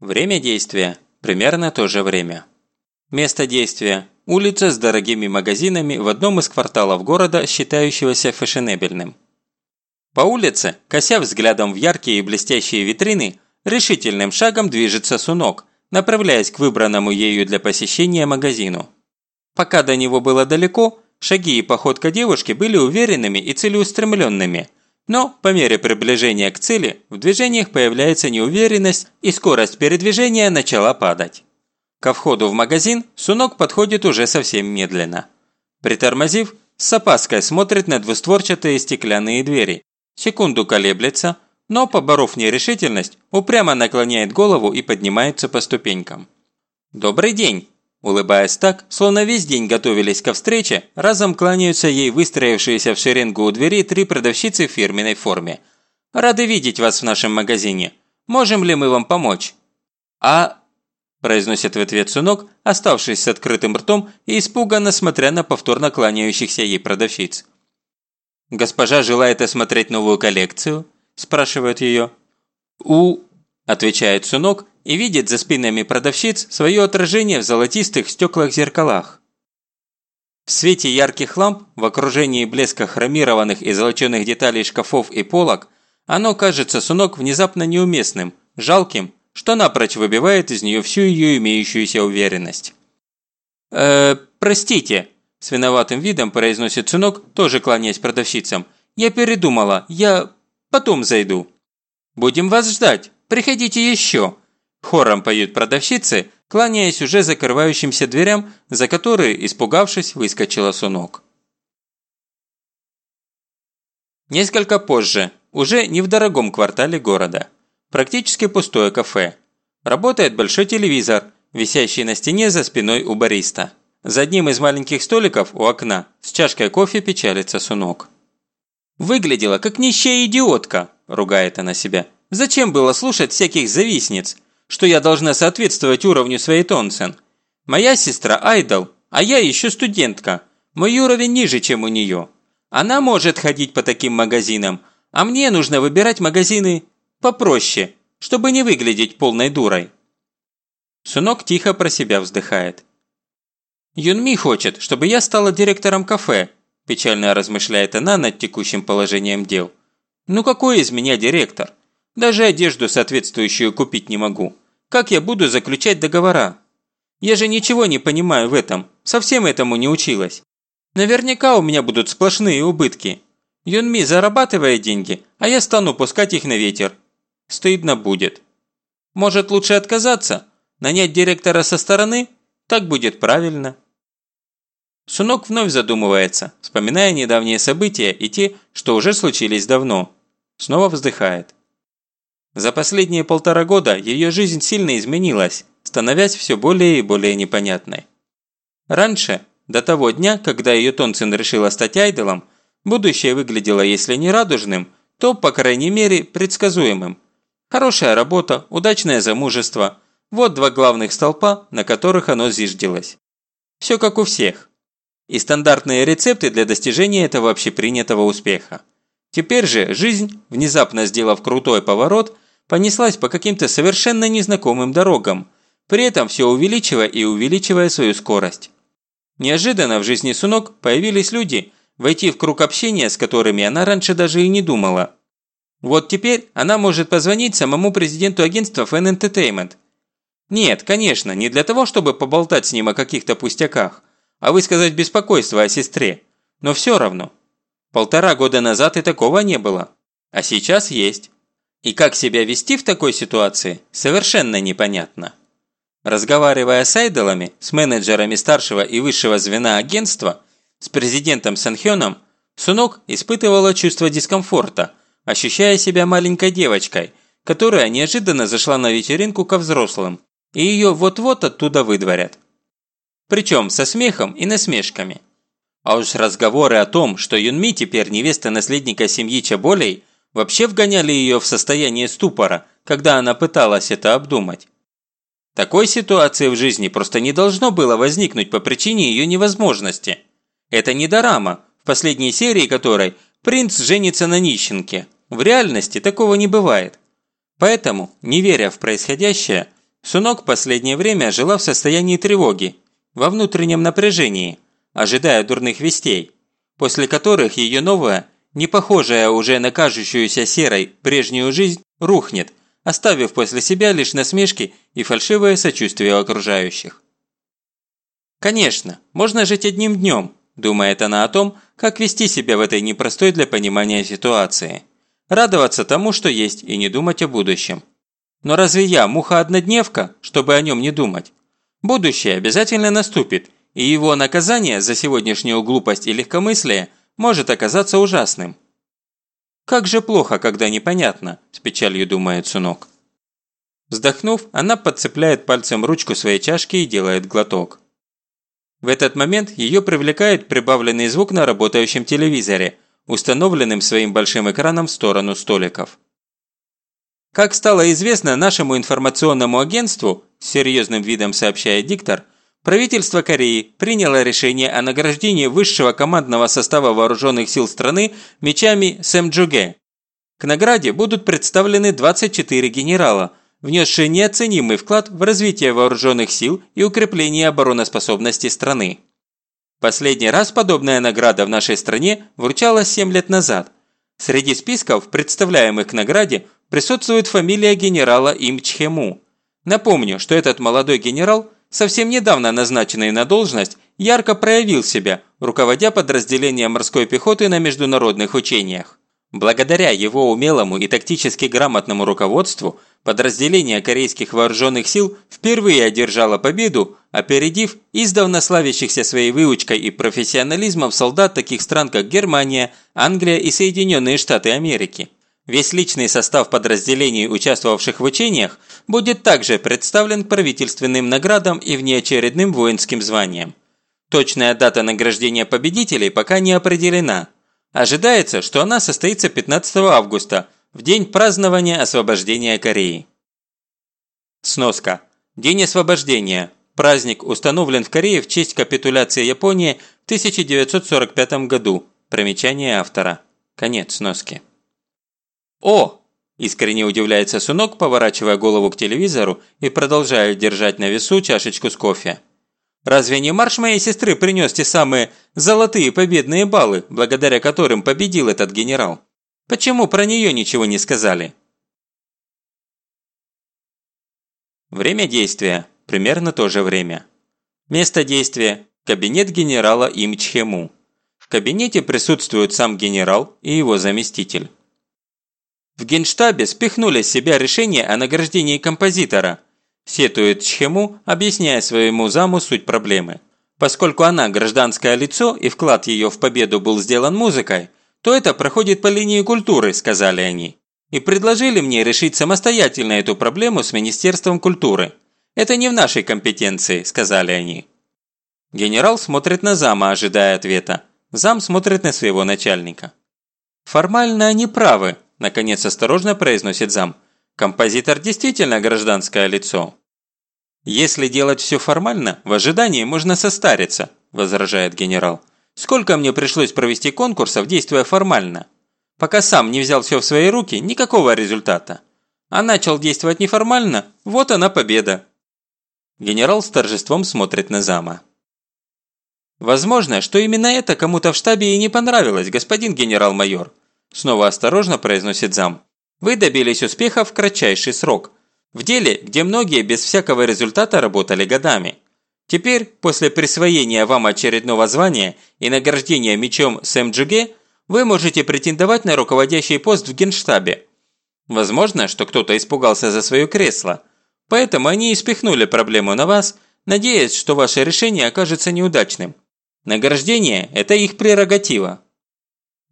Время действия – примерно то же время. Место действия – улица с дорогими магазинами в одном из кварталов города, считающегося фешенебельным. По улице, кося взглядом в яркие и блестящие витрины, решительным шагом движется Сунок, направляясь к выбранному ею для посещения магазину. Пока до него было далеко, шаги и походка девушки были уверенными и целеустремленными, но по мере приближения к цели в движениях появляется неуверенность и скорость передвижения начала падать. Ко входу в магазин Сунок подходит уже совсем медленно. Притормозив, с опаской смотрит на двустворчатые стеклянные двери. Секунду колеблется – но, поборов нерешительность, упрямо наклоняет голову и поднимается по ступенькам. «Добрый день!» Улыбаясь так, словно весь день готовились ко встрече, разом кланяются ей выстроившиеся в шеренгу у двери три продавщицы в фирменной форме. «Рады видеть вас в нашем магазине. Можем ли мы вам помочь?» «А...» – произносит в ответ Сунок, оставшись с открытым ртом и испуганно смотря на повторно кланяющихся ей продавщиц. «Госпожа желает осмотреть новую коллекцию?» спрашивает ее. «У...» – отвечает Сунок и видит за спинами продавщиц свое отражение в золотистых стеклах-зеркалах. В свете ярких ламп, в окружении блеска хромированных и золоченых деталей шкафов и полок, оно кажется Сунок внезапно неуместным, жалким, что напрочь выбивает из нее всю ее имеющуюся уверенность. «Э, простите», – с виноватым видом произносит Сунок, тоже кланяясь продавщицам. «Я передумала, я Потом зайду». «Будем вас ждать. Приходите еще!» Хором поют продавщицы, кланяясь уже закрывающимся дверям, за которые, испугавшись, выскочила Сунок. Несколько позже, уже не в дорогом квартале города. Практически пустое кафе. Работает большой телевизор, висящий на стене за спиной у бариста. За одним из маленьких столиков у окна с чашкой кофе печалится Сунок. «Выглядела как нищая идиотка», – ругает она себя. «Зачем было слушать всяких завистниц, что я должна соответствовать уровню своей Тонсен? Моя сестра – айдол, а я еще студентка. Мой уровень ниже, чем у нее. Она может ходить по таким магазинам, а мне нужно выбирать магазины попроще, чтобы не выглядеть полной дурой». Сунок тихо про себя вздыхает. Юнми хочет, чтобы я стала директором кафе, Печально размышляет она над текущим положением дел. «Ну какой из меня директор? Даже одежду соответствующую купить не могу. Как я буду заключать договора? Я же ничего не понимаю в этом, совсем этому не училась. Наверняка у меня будут сплошные убытки. Юнми зарабатывает деньги, а я стану пускать их на ветер. Стыдно будет. Может лучше отказаться? Нанять директора со стороны? Так будет правильно». Сунок вновь задумывается, вспоминая недавние события и те, что уже случились давно. Снова вздыхает. За последние полтора года ее жизнь сильно изменилась, становясь все более и более непонятной. Раньше, до того дня, когда ее Тонцин решила стать айдолом, будущее выглядело, если не радужным, то, по крайней мере, предсказуемым. Хорошая работа, удачное замужество – вот два главных столпа, на которых оно зиждилось. Все как у всех и стандартные рецепты для достижения этого общепринятого успеха. Теперь же жизнь, внезапно сделав крутой поворот, понеслась по каким-то совершенно незнакомым дорогам, при этом все увеличивая и увеличивая свою скорость. Неожиданно в жизни Сунок появились люди, войти в круг общения, с которыми она раньше даже и не думала. Вот теперь она может позвонить самому президенту агентства Fan Entertainment. Нет, конечно, не для того, чтобы поболтать с ним о каких-то пустяках, а высказать беспокойство о сестре. Но все равно. Полтора года назад и такого не было. А сейчас есть. И как себя вести в такой ситуации, совершенно непонятно. Разговаривая с айдолами, с менеджерами старшего и высшего звена агентства, с президентом Санхёном, Сунок испытывала чувство дискомфорта, ощущая себя маленькой девочкой, которая неожиданно зашла на вечеринку ко взрослым, и ее вот-вот оттуда выдворят. Причем со смехом и насмешками. А уж разговоры о том, что Юнми теперь невеста наследника семьи Чаболей, вообще вгоняли ее в состояние ступора, когда она пыталась это обдумать. Такой ситуации в жизни просто не должно было возникнуть по причине ее невозможности. Это не дорама, в последней серии которой принц женится на нищенке. В реальности такого не бывает. Поэтому, не веря в происходящее, Сунок последнее время жила в состоянии тревоги, во внутреннем напряжении, ожидая дурных вестей, после которых ее новая, не похожая уже на кажущуюся серой прежнюю жизнь, рухнет, оставив после себя лишь насмешки и фальшивое сочувствие окружающих. Конечно, можно жить одним днем, думает она о том, как вести себя в этой непростой для понимания ситуации. Радоваться тому, что есть, и не думать о будущем. Но разве я муха-однодневка, чтобы о нем не думать? Будущее обязательно наступит, и его наказание за сегодняшнюю глупость и легкомыслие может оказаться ужасным. «Как же плохо, когда непонятно», – с печалью думает Сунок. Вздохнув, она подцепляет пальцем ручку своей чашки и делает глоток. В этот момент ее привлекает прибавленный звук на работающем телевизоре, установленным своим большим экраном в сторону столиков. Как стало известно нашему информационному агентству, с серьезным видом сообщает диктор, правительство Кореи приняло решение о награждении высшего командного состава вооруженных сил страны мечами Сэмджуге. К награде будут представлены 24 генерала, внесшие неоценимый вклад в развитие вооруженных сил и укрепление обороноспособности страны. Последний раз подобная награда в нашей стране вручалась 7 лет назад. Среди списков, представляемых к награде, присутствует фамилия генерала Им Чхему. Напомню, что этот молодой генерал, совсем недавно назначенный на должность, ярко проявил себя, руководя подразделением морской пехоты на международных учениях. Благодаря его умелому и тактически грамотному руководству, подразделение корейских вооруженных сил впервые одержало победу, опередив издавна славящихся своей выучкой и профессионализмом солдат таких стран, как Германия, Англия и Соединенные Штаты Америки. Весь личный состав подразделений, участвовавших в учениях, будет также представлен правительственным наградам и внеочередным воинским званиям. Точная дата награждения победителей пока не определена. Ожидается, что она состоится 15 августа, в день празднования освобождения Кореи. Сноска. День освобождения. Праздник установлен в Корее в честь капитуляции Японии в 1945 году. Примечание автора. Конец сноски. «О!» – искренне удивляется Сунок, поворачивая голову к телевизору и продолжая держать на весу чашечку с кофе. «Разве не марш моей сестры принес те самые золотые победные баллы, благодаря которым победил этот генерал? Почему про нее ничего не сказали?» Время действия – примерно то же время. Место действия – кабинет генерала Им Чхему. В кабинете присутствуют сам генерал и его заместитель. В генштабе спихнули с себя решение о награждении композитора, сетует Чхему, объясняя своему заму суть проблемы. Поскольку она гражданское лицо и вклад ее в победу был сделан музыкой, то это проходит по линии культуры, сказали они. И предложили мне решить самостоятельно эту проблему с Министерством культуры. Это не в нашей компетенции, сказали они. Генерал смотрит на зама, ожидая ответа. Зам смотрит на своего начальника. Формально они правы, Наконец осторожно произносит зам. Композитор действительно гражданское лицо. «Если делать все формально, в ожидании можно состариться», – возражает генерал. «Сколько мне пришлось провести конкурсов, действуя формально? Пока сам не взял все в свои руки, никакого результата. А начал действовать неформально, вот она победа». Генерал с торжеством смотрит на зама. «Возможно, что именно это кому-то в штабе и не понравилось, господин генерал-майор», Снова осторожно произносит зам. Вы добились успеха в кратчайший срок. В деле, где многие без всякого результата работали годами. Теперь, после присвоения вам очередного звания и награждения мечом СМГ, вы можете претендовать на руководящий пост в генштабе. Возможно, что кто-то испугался за свое кресло. Поэтому они и спихнули проблему на вас, надеясь, что ваше решение окажется неудачным. Награждение – это их прерогатива.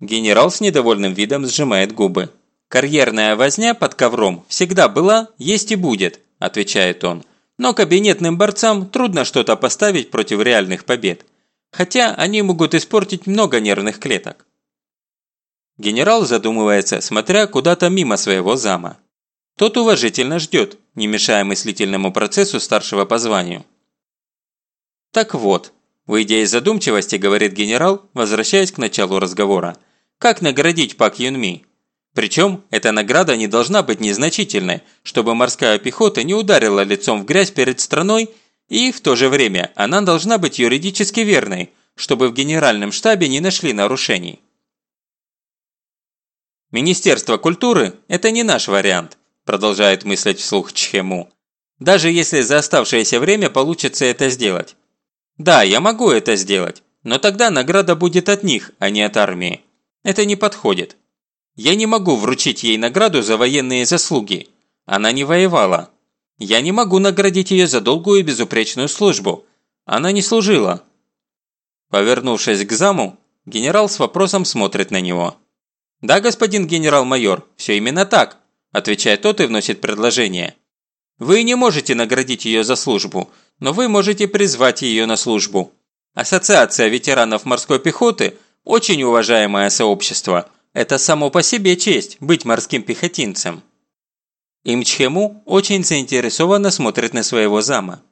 Генерал с недовольным видом сжимает губы. «Карьерная возня под ковром всегда была, есть и будет», – отвечает он. «Но кабинетным борцам трудно что-то поставить против реальных побед. Хотя они могут испортить много нервных клеток». Генерал задумывается, смотря куда-то мимо своего зама. Тот уважительно ждет, не мешая мыслительному процессу старшего по званию. Так вот, выйдя из задумчивости, говорит генерал, возвращаясь к началу разговора. Как наградить Пак Юнми? Причем эта награда не должна быть незначительной, чтобы морская пехота не ударила лицом в грязь перед страной, и в то же время она должна быть юридически верной, чтобы в генеральном штабе не нашли нарушений. Министерство культуры – это не наш вариант, продолжает мыслить вслух Чхему. Даже если за оставшееся время получится это сделать. Да, я могу это сделать, но тогда награда будет от них, а не от армии. Это не подходит. Я не могу вручить ей награду за военные заслуги. Она не воевала. Я не могу наградить ее за долгую и безупречную службу. Она не служила. Повернувшись к заму, генерал с вопросом смотрит на него. «Да, господин генерал-майор, все именно так», отвечает тот и вносит предложение. «Вы не можете наградить ее за службу, но вы можете призвать ее на службу. Ассоциация ветеранов морской пехоты – очень уважаемое сообщество – это само по себе честь – быть морским пехотинцем. Имчхему очень заинтересованно смотрит на своего зама.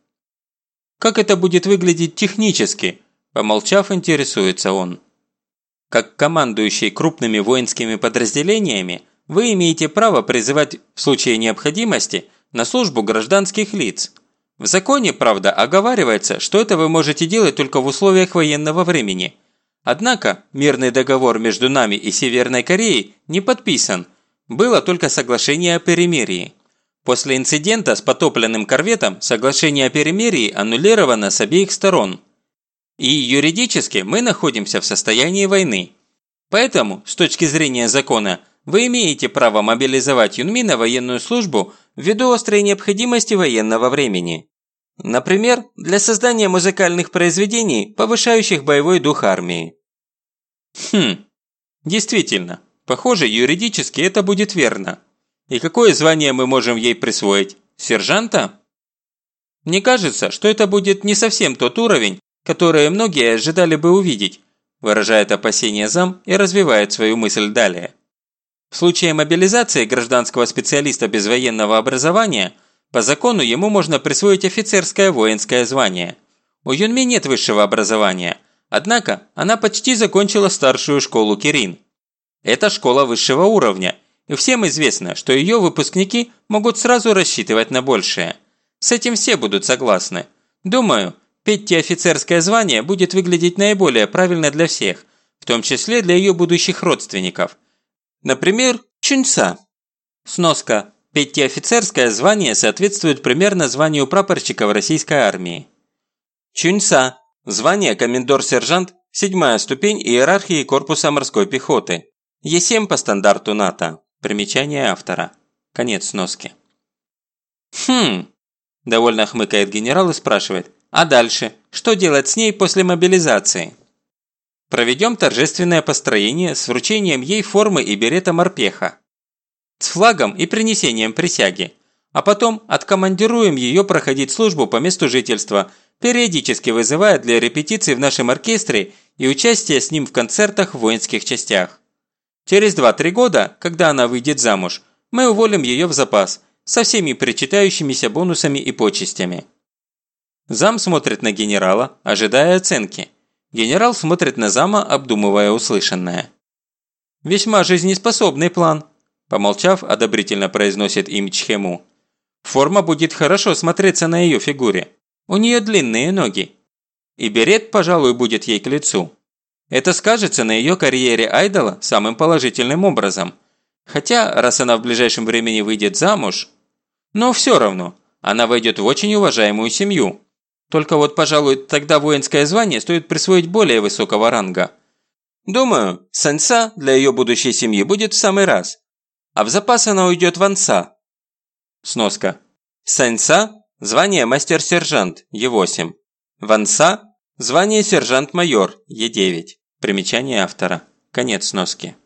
Как это будет выглядеть технически? Помолчав, интересуется он. Как командующий крупными воинскими подразделениями, вы имеете право призывать в случае необходимости на службу гражданских лиц. В законе, правда, оговаривается, что это вы можете делать только в условиях военного времени – Однако мирный договор между нами и Северной Кореей не подписан, было только соглашение о перемирии. После инцидента с потопленным корветом соглашение о перемирии аннулировано с обеих сторон. И юридически мы находимся в состоянии войны. Поэтому, с точки зрения закона, вы имеете право мобилизовать Юнми на военную службу ввиду острой необходимости военного времени. Например, для создания музыкальных произведений, повышающих боевой дух армии. Хм, действительно, похоже, юридически это будет верно. И какое звание мы можем ей присвоить? Сержанта? Мне кажется, что это будет не совсем тот уровень, который многие ожидали бы увидеть, выражает опасение зам и развивает свою мысль далее. В случае мобилизации гражданского специалиста без военного образования – по закону ему можно присвоить офицерское воинское звание. У Юнми нет высшего образования, однако она почти закончила старшую школу Кирин. Это школа высшего уровня, и всем известно, что ее выпускники могут сразу рассчитывать на большее. С этим все будут согласны. Думаю, Петти офицерское звание будет выглядеть наиболее правильно для всех, в том числе для ее будущих родственников. Например, Чуньца. Сноска. Пятиофицерское звание соответствует примерно званию прапорщика в российской армии. Чуньса – звание комендор-сержант, седьмая ступень иерархии корпуса морской пехоты. Е7 по стандарту НАТО. Примечание автора. Конец сноски. «Хм...» – довольно хмыкает генерал и спрашивает. «А дальше? Что делать с ней после мобилизации?» Проведем торжественное построение с вручением ей формы и берета морпеха с флагом и принесением присяги, а потом откомандируем ее проходить службу по месту жительства, периодически вызывая для репетиций в нашем оркестре и участия с ним в концертах в воинских частях. Через 2-3 года, когда она выйдет замуж, мы уволим ее в запас со всеми причитающимися бонусами и почестями. Зам смотрит на генерала, ожидая оценки. Генерал смотрит на зама, обдумывая услышанное. Весьма жизнеспособный план, Помолчав, одобрительно произносит им Чхему. Форма будет хорошо смотреться на ее фигуре. У нее длинные ноги. И берет, пожалуй, будет ей к лицу. Это скажется на ее карьере айдола самым положительным образом. Хотя, раз она в ближайшем времени выйдет замуж... Но все равно, она войдет в очень уважаемую семью. Только вот, пожалуй, тогда воинское звание стоит присвоить более высокого ранга. Думаю, Сенса для ее будущей семьи будет в самый раз а в запас она уйдет в Анса. Сноска. Саньса – звание мастер-сержант, Е8. Ванса – звание сержант-майор, Е9. Примечание автора. Конец сноски.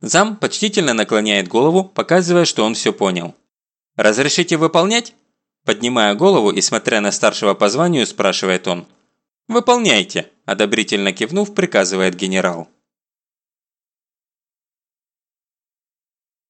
Зам почтительно наклоняет голову, показывая, что он все понял. «Разрешите выполнять?» Поднимая голову и смотря на старшего по званию, спрашивает он. «Выполняйте», – одобрительно кивнув, приказывает генерал.